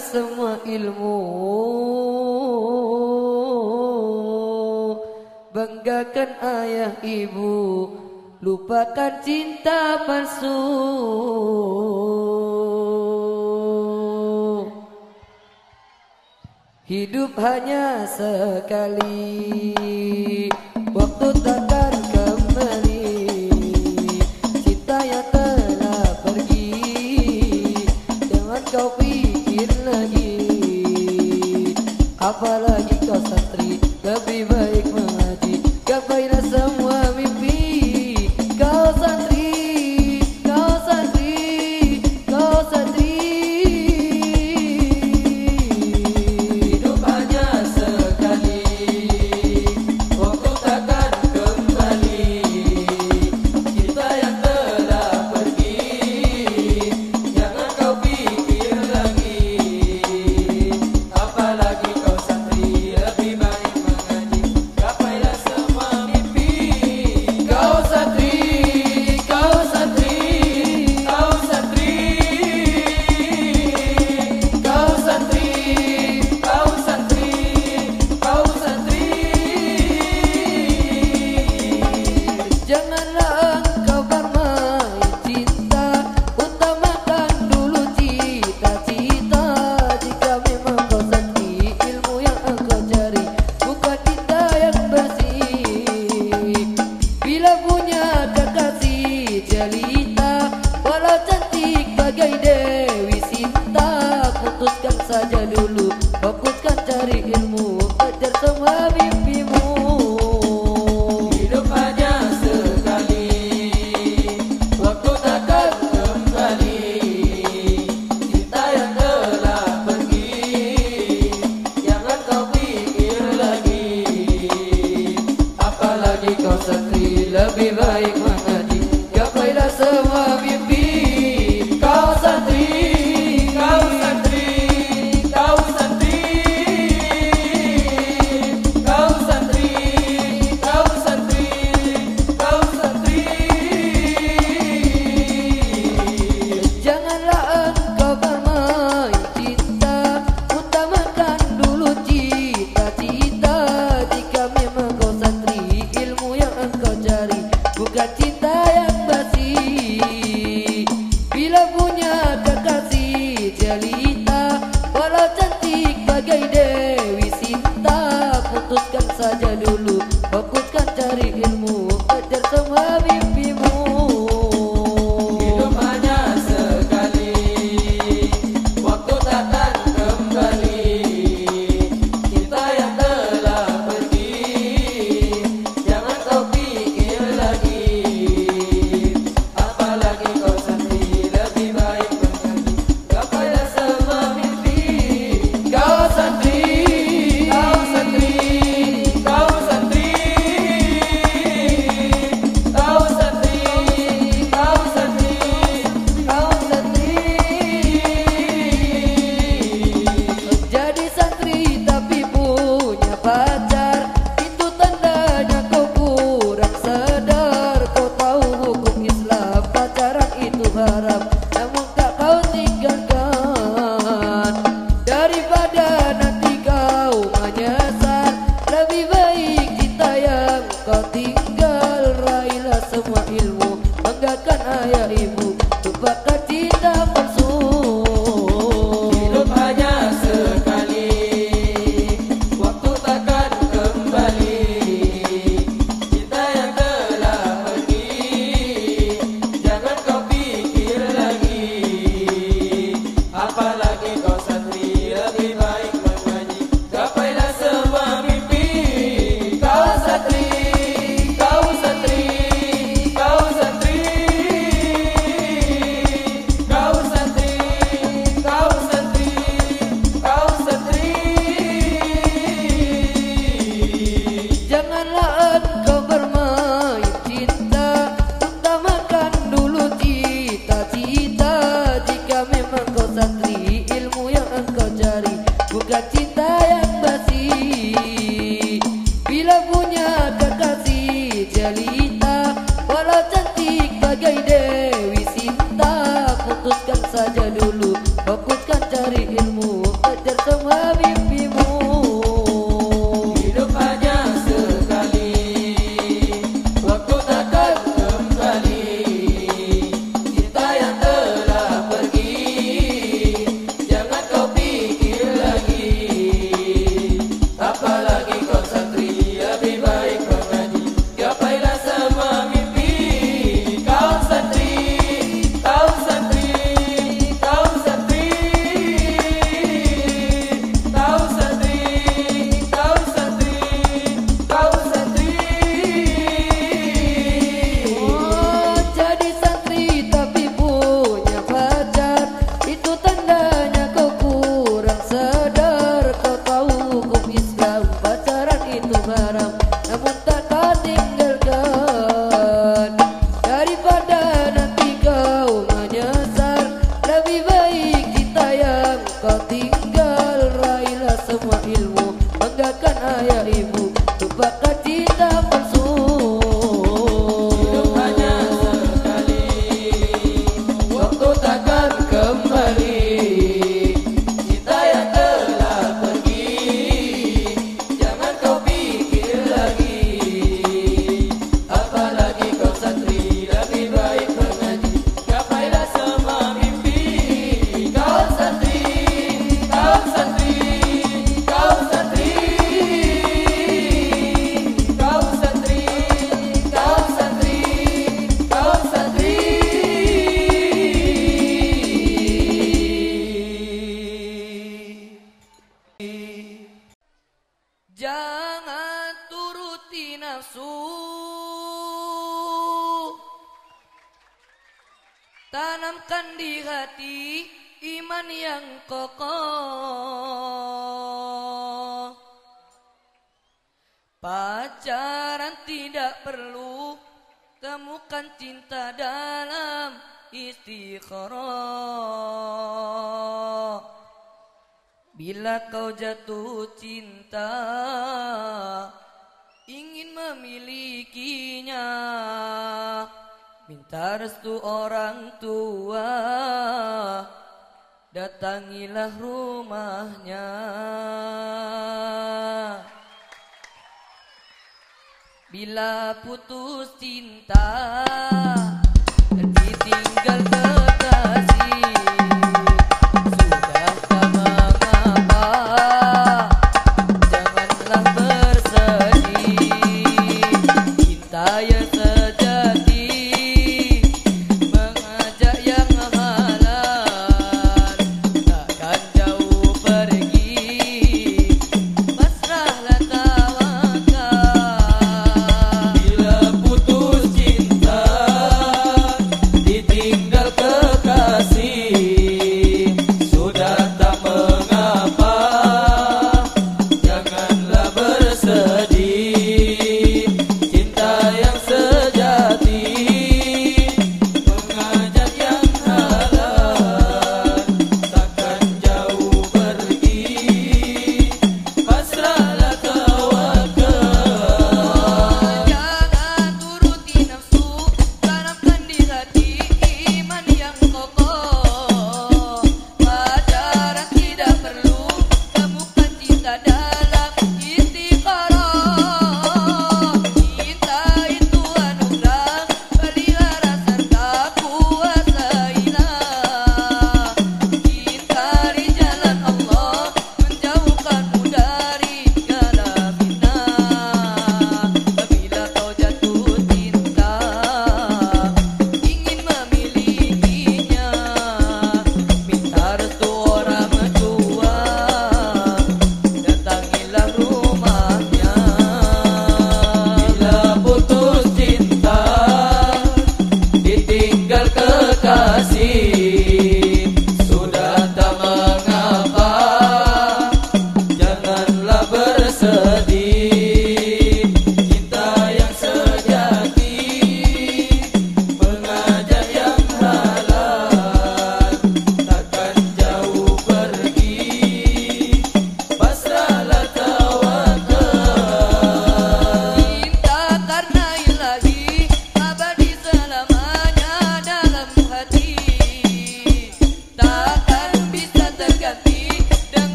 semua ilmu. Banggakan ayah ibu Lupakan cinta palsu. Hidup hanya sekali. Waktu tak apalagi kau santri lebih baik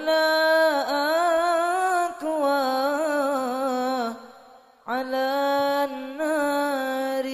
ولا أن على النار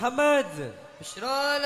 محمد. بشرى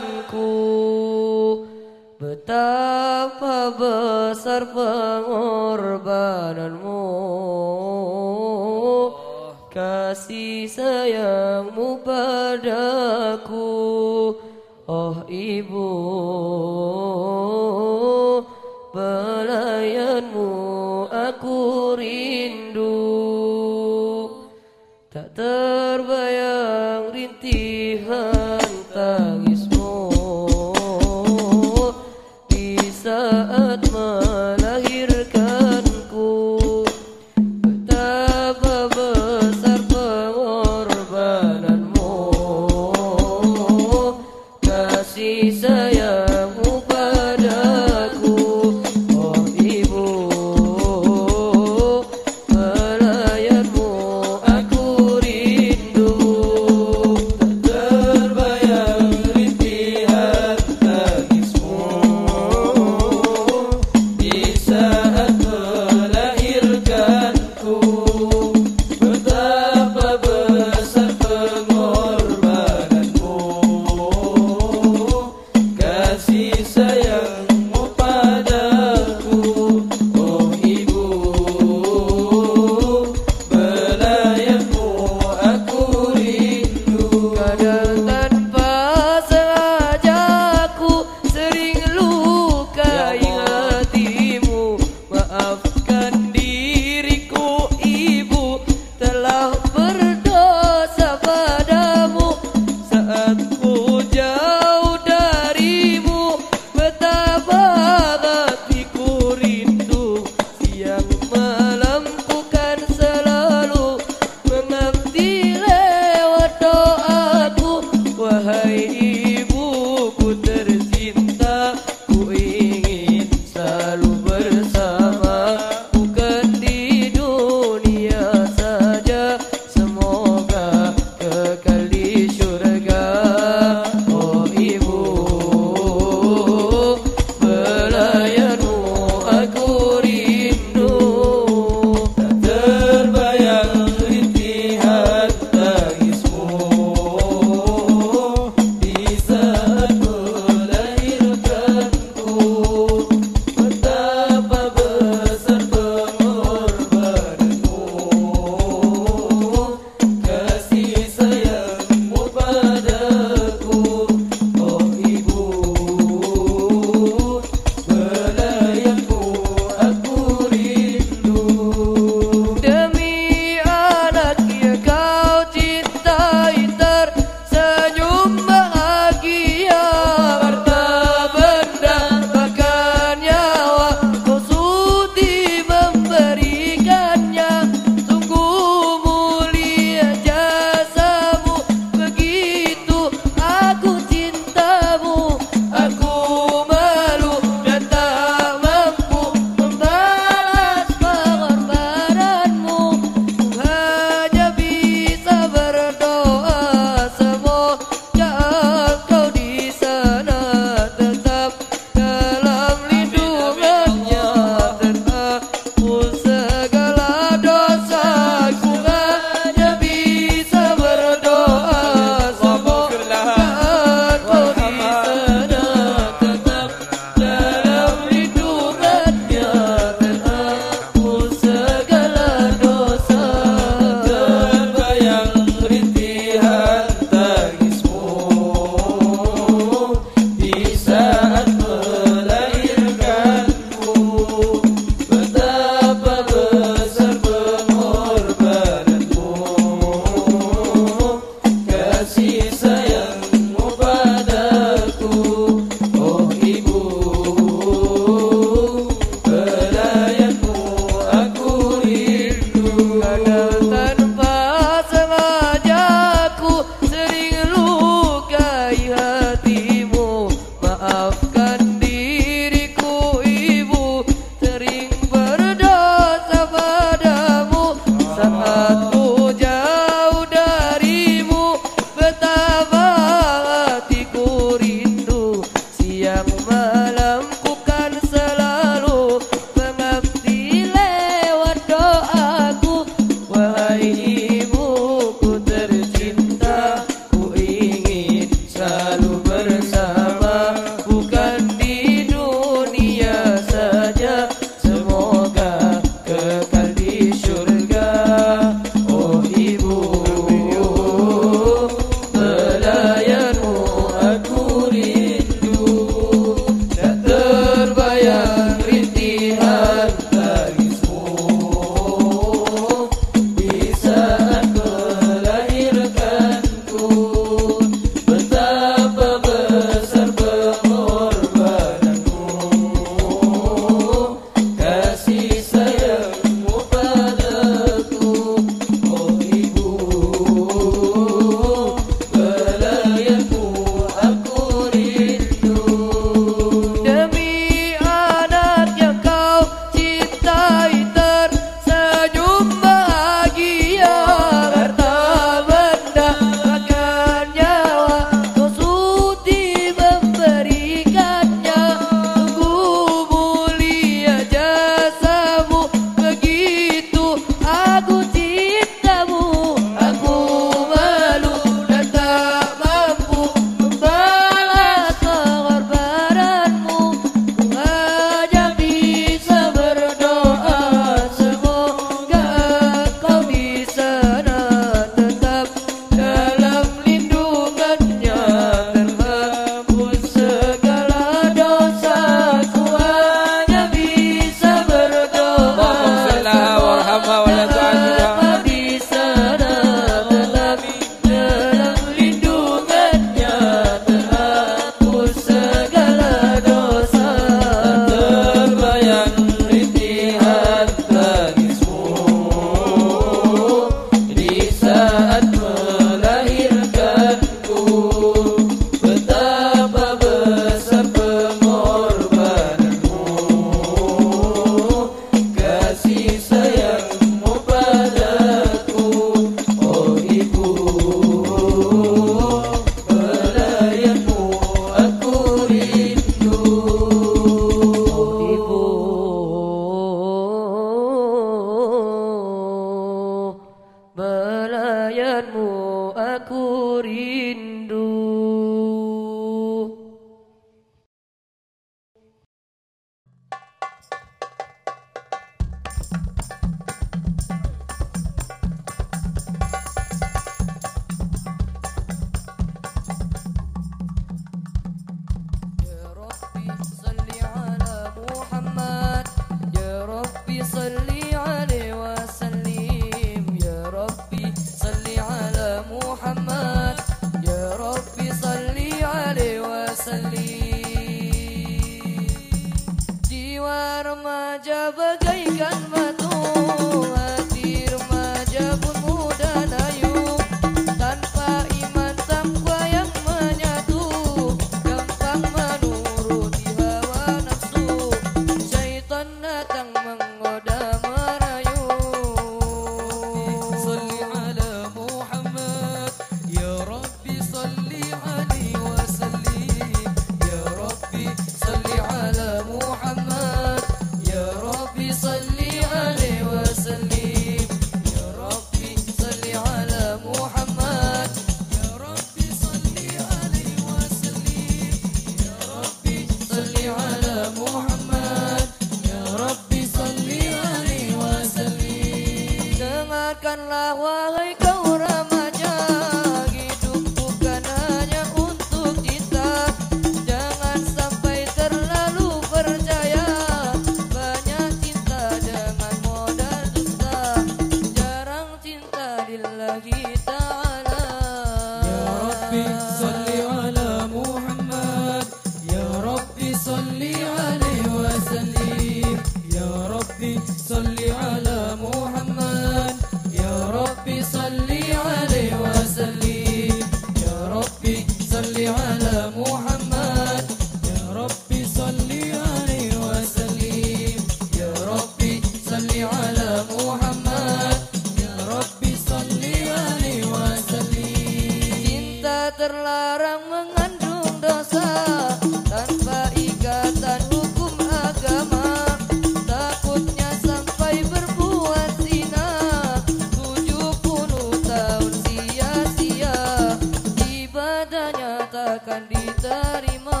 akan diterima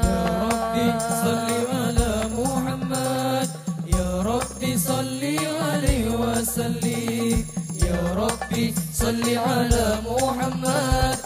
Ya Rabbi salli ala Muhammad Ya Rabbi salli alaihi wa sallim Ya Rabbi salli ala Muhammad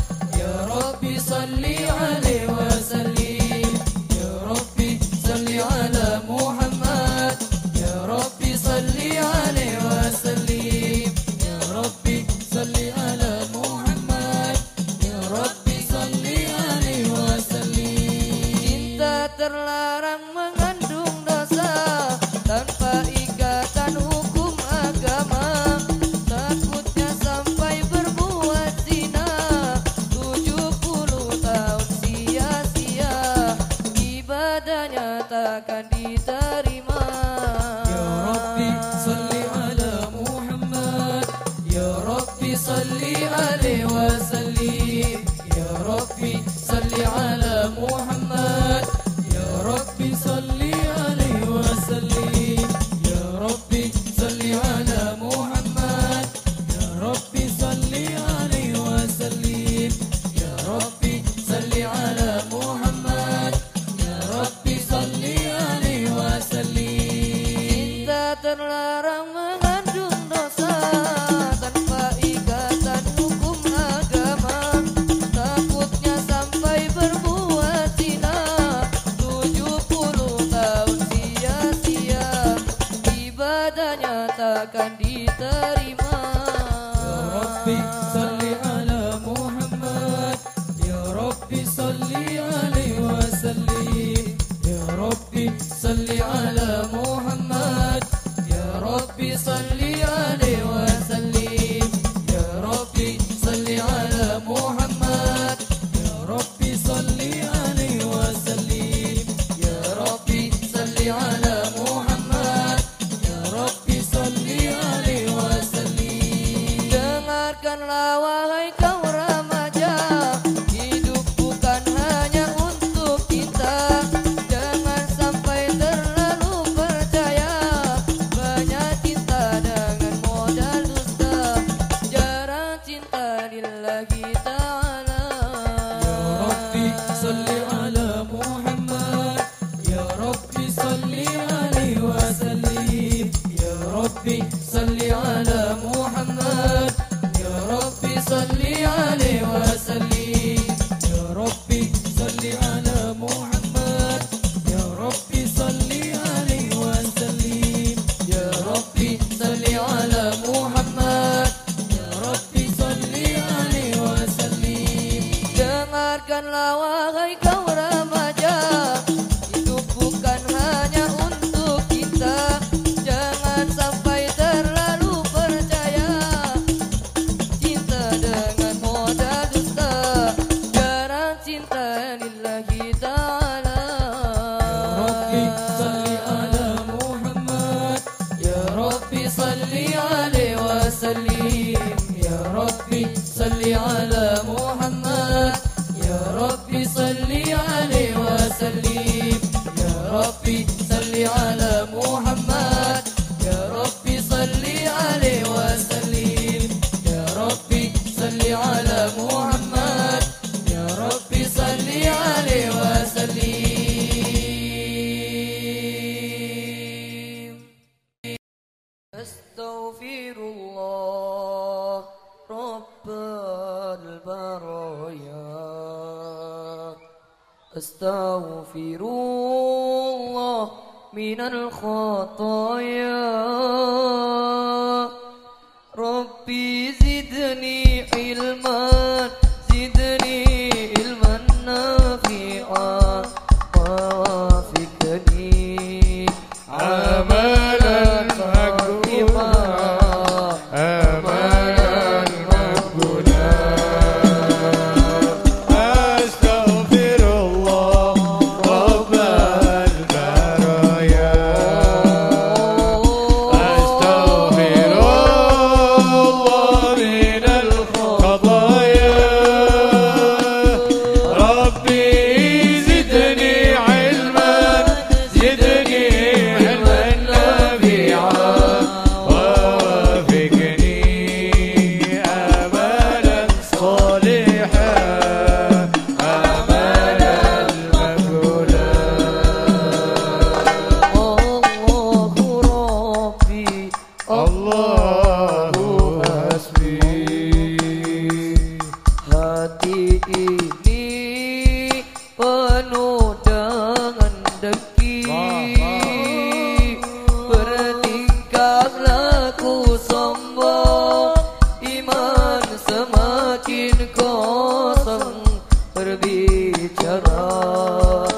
çara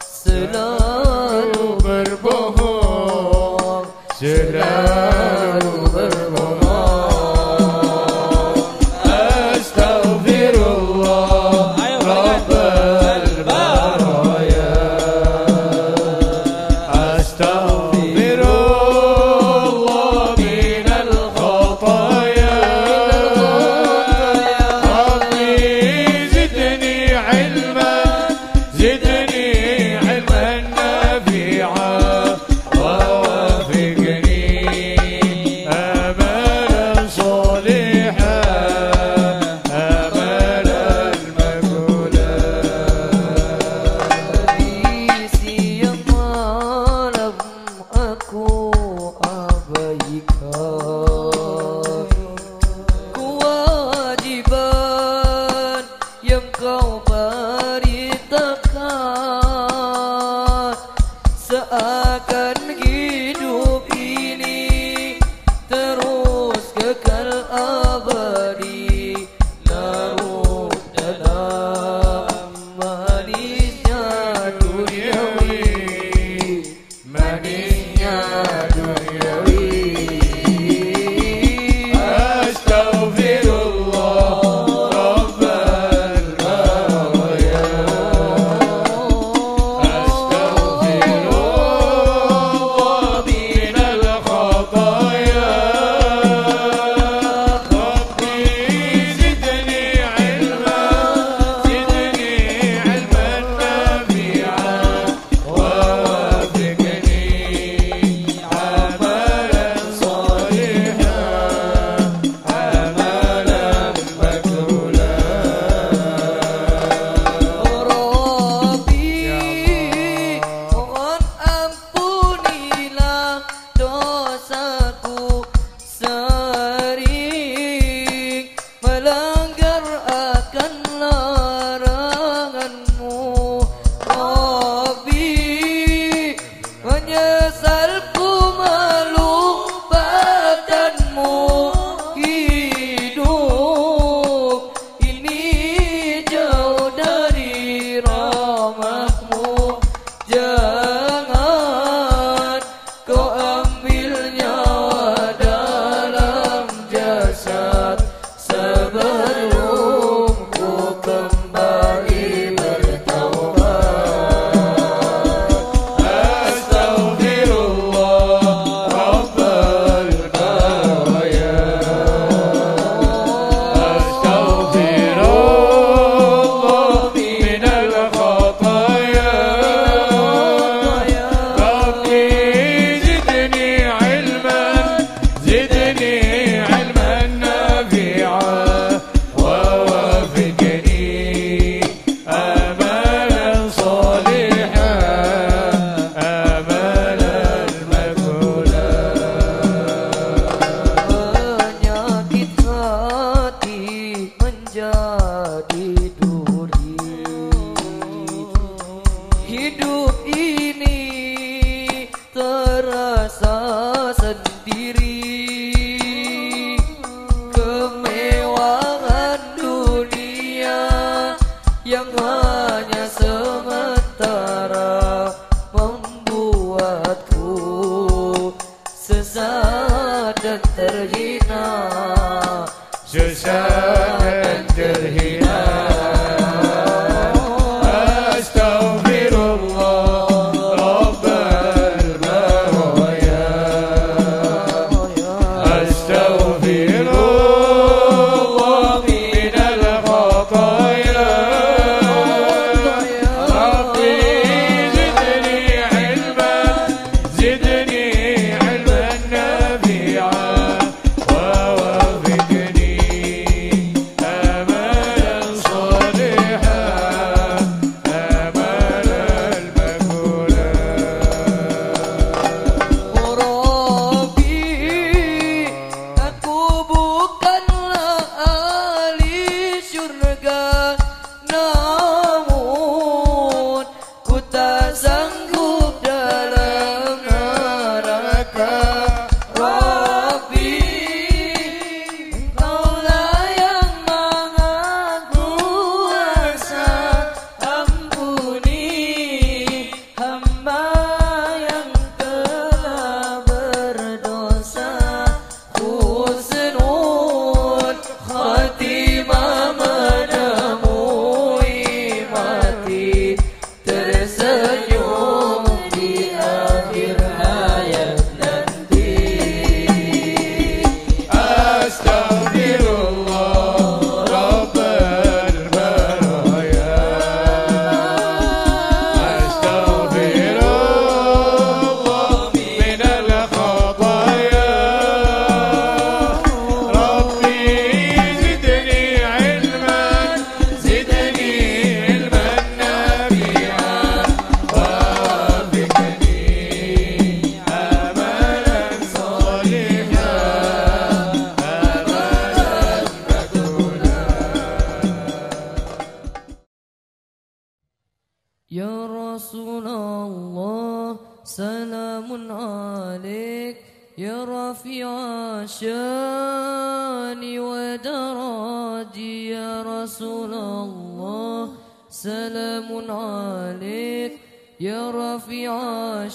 Söyle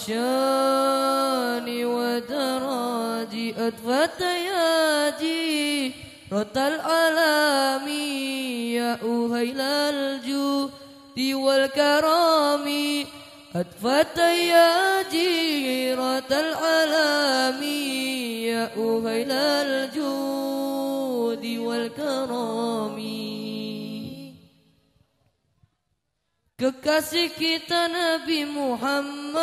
العطشان ودراجي أدفت ياجي رد الألام يا أهيل دي والكرام أدفت يا جيرة العلام يا أهيل دي والكرام Kekasih kita Nabi Muhammad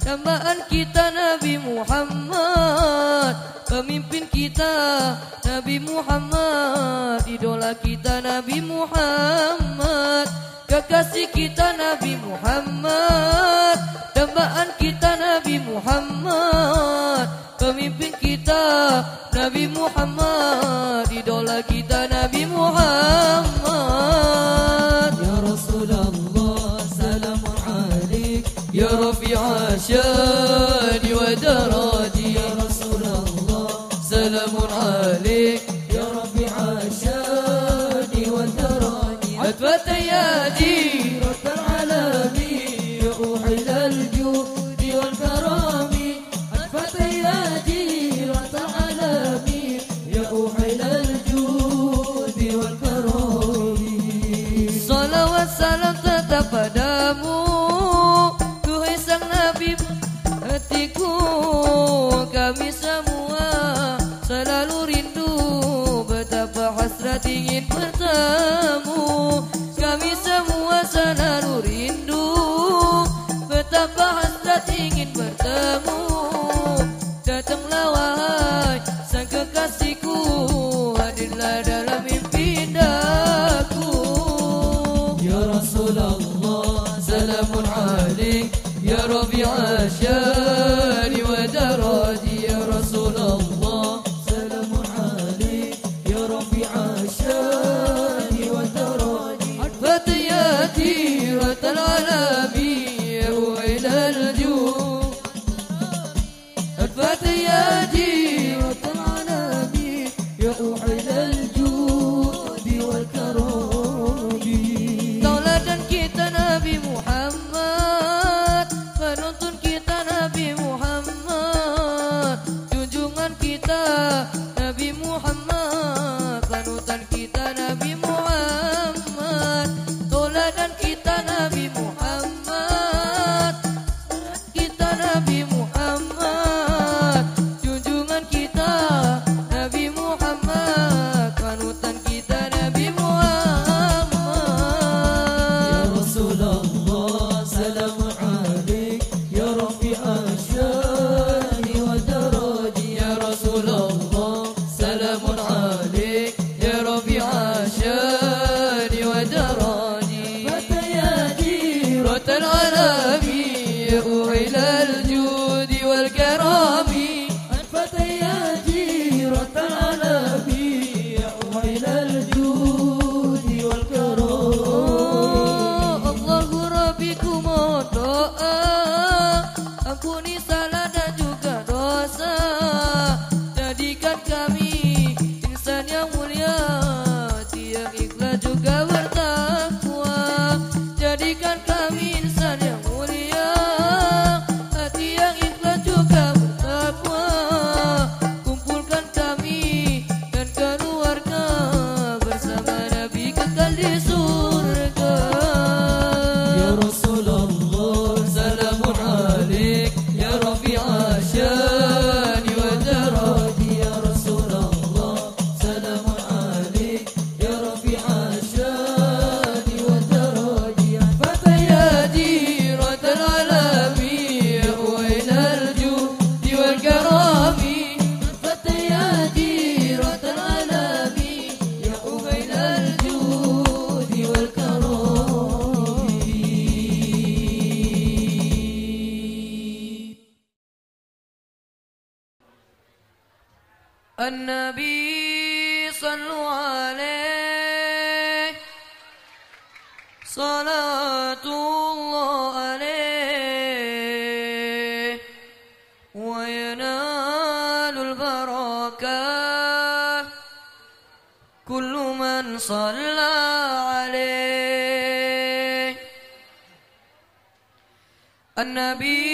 Dambaan kita Nabi Muhammad Pemimpin kita Nabi Muhammad Idola kita Nabi Muhammad. Kekasih kita Nabi Muhammad Dambaan kita Nabi Muhammad Pemimpin kita Nabi Muhammad Idola kita padamu Tuhai sang Nabi hatiku Kami semua selalu rindu Betapa hasrat ingin bertemu. Kami semua selalu rindu Betapa hasrat ingin bertemu. Oh, ربيع الله عليه وينال كل من صلى عليه النبي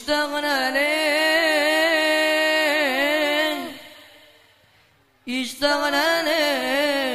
İştahına ne? İştahına ne?